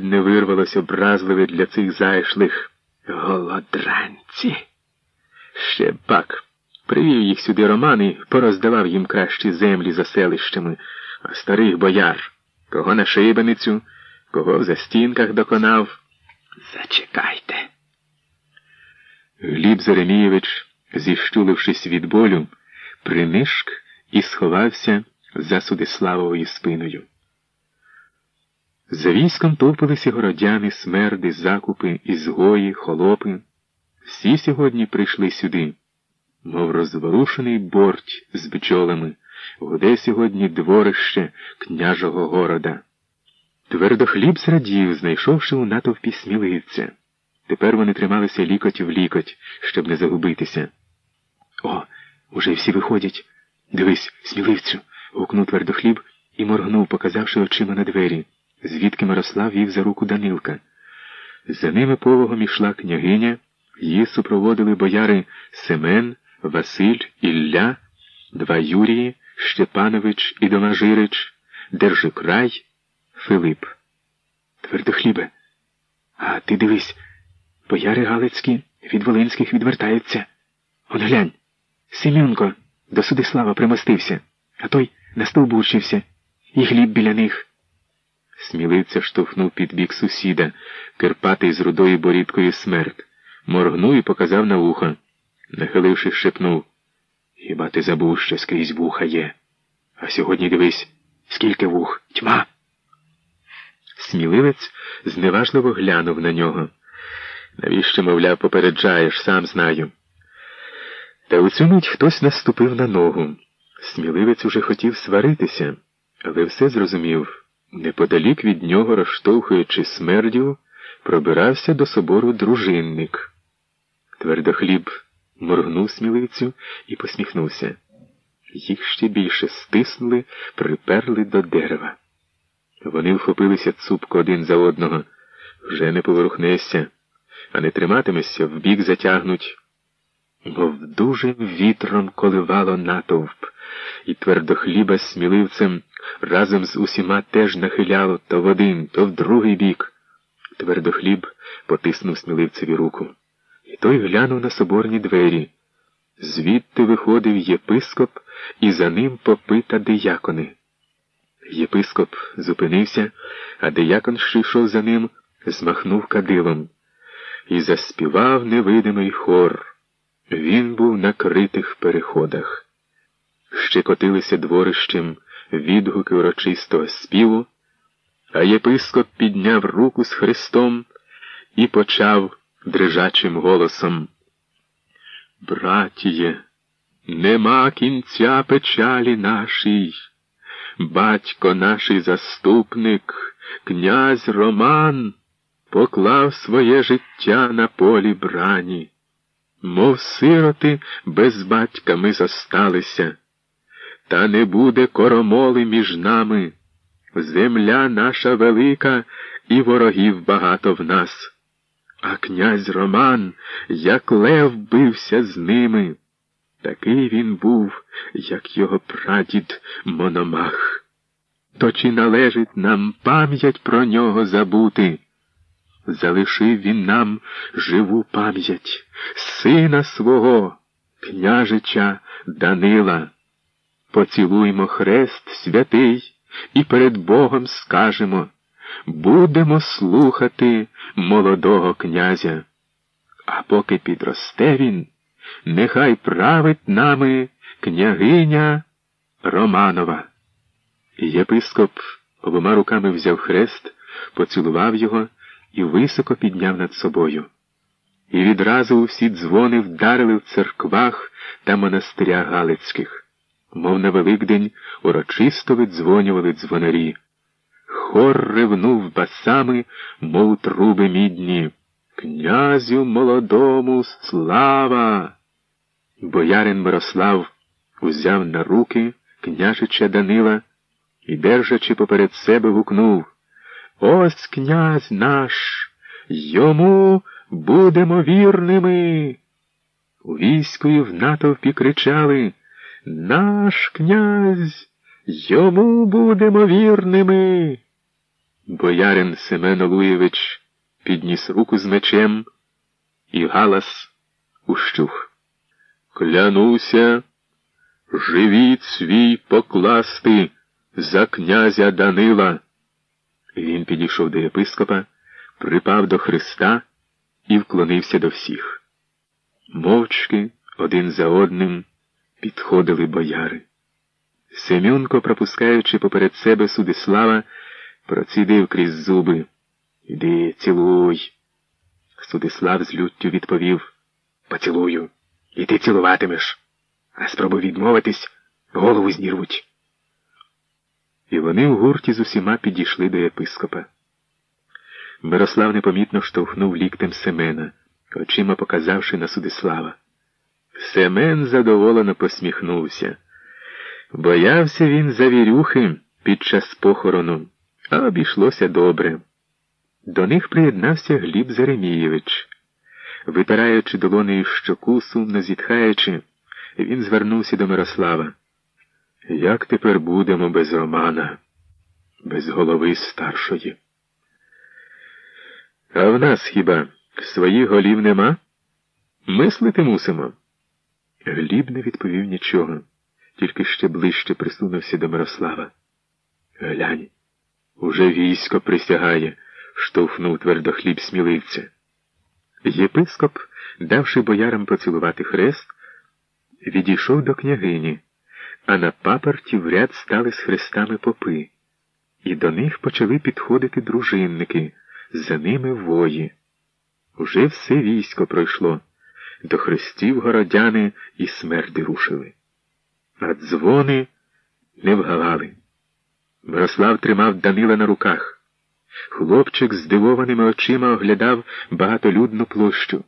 не вирвалось образливе для цих зайшлих голодранці. Ще пак. Привів їх сюди Роман і пороздавав їм кращі землі за селищами, а старих бояр, кого на шибеницю, кого в застінках доконав. Зачекайте. Гліб Заремійович, зіщулившись від болю, принишк і сховався за Судиславовою спиною. За військом товпилися городяни, смерди, закупи, ізгої, холопи. Всі сьогодні прийшли сюди, мов розворушений борть з бджолами, гуде сьогодні дворище княжого города. Твердохліб зрадів, знайшовши у натовпі сміливця. Тепер вони трималися лікоть в лікоть, щоб не загубитися. О, уже всі виходять. Дивись, сміливцю. гукнув твердохліб і моргнув, показавши очима на двері, звідки Мирослав вів за руку Данилка. За ними повагом ішла княгиня, її супроводили бояри Семен, Василь, Ілля, два Юрії, Щепанович і Домажирич, Держикрай, Филип. Твердохлібе, а ти дивись, бояри Галицькі від Волинських відвертаються. Он глянь, Семенко до Судислава примостився, а той настовбурчився, і гліб біля них. Сміливця штовхнув під бік сусіда, кирпатий з рудою борідкою смерть, моргнув і показав на вухо. Нахилившись, шепнув Хіба ти забув, що скрізь вуха є? А сьогодні дивись, скільки вух, тьма. Сміливець зневажливо глянув на нього. Навіщо, мовляв, попереджаєш, сам знаю. Та у цю мить хтось наступив на ногу. Сміливець уже хотів сваритися, але все зрозумів. Неподалік від нього, розштовхуючи смердю, пробирався до собору дружинник. Твердохліб моргнув сміливцю і посміхнувся. Їх ще більше стиснули, приперли до дерева. Вони вхопилися цупко один за одного. Вже не поворухнешся, а не триматимешся, вбік затягнуть. Мов дужим вітром коливало натовп, і твердохліба сміливцем разом з усіма теж нахиляло то в один, то в другий бік. Твердохліб потиснув сміливцеві руку. І той глянув на соборні двері. Звідти виходив єпископ, і за ним попи та диякони. Єпископ зупинився, а диякон, що йшов за ним, змахнув кадилом і заспівав невидимий хор. Він був на критих переходах. Ще котилися дворищем відгуки урочистого співу, а єпископ підняв руку з Христом і почав дрижачим голосом. Братіє, нема кінця печалі нашій. Батько наший заступник, князь Роман, поклав своє життя на полі брані. Мов сироти без батька ми зосталися, та не буде коромоли між нами. Земля наша велика, і ворогів багато в нас. А князь Роман, як лев бився з ними. Такий він був, як його прадід Мономах. То чи належить нам пам'ять про нього забути? Залишив він нам живу пам'ять, сина свого, княжича Данила. Поцілуймо хрест святий і перед Богом скажемо будемо слухати молодого князя. А поки підросте він, нехай править нами княгиня Романова. Єпископ обома руками взяв хрест, поцілував його і високо підняв над собою. І відразу всі дзвони вдарили в церквах та монастирях Галицьких, мов на Великдень урочисто видзвонювали дзвонарі. Хор ревнув басами, мов труби мідні. Князю молодому слава! Боярин Мирослав узяв на руки княжича Данила і, держачи поперед себе, гукнув Ось князь наш, йому будемо вірними. У війську і в натовпі кричали Наш князь, йому будемо вірними. Боярин Семен Олуєвич підніс руку з мечем, і галас ущух. Клянуся, живіт свій покласти за князя Данила. Він підійшов до єпископа, припав до Христа і вклонився до всіх. Мовчки один за одним підходили бояри. Семюнко, пропускаючи поперед себе Судислава, процідив крізь зуби. Іди, цілуй. Судислав з люттю відповів Поцілую. І ти цілуватимеш. А спробуй відмовитись, голову знірвуть. І вони в гурті з усіма підійшли до єпископа. Мирослав непомітно штовхнув ліктем Семена, очима показавши на Судислава. Семен задоволено посміхнувся. Боявся він завірюхи під час похорону, а обійшлося добре. До них приєднався Гліб Заремієвич. Витираючи долонею щоку, сумно зітхаючи, він звернувся до Мирослава. Як тепер будемо без Романа, без голови старшої? А в нас хіба своїх голів нема? Мислити мусимо. Гліб не відповів нічого, тільки ще ближче присунувся до Мирослава. Глянь, уже військо присягає, штовхнув твердохліб сміливця. Єпископ, давши боярам поцілувати хрест, відійшов до княгині, а на папорті в ряд стали з хрестами попи, і до них почали підходити дружинники, за ними вої. Уже все військо пройшло, до хрестів городяни і смерти рушили. А дзвони не вгавали. Мирослав тримав Данила на руках. Хлопчик здивованими очима оглядав багатолюдну площу.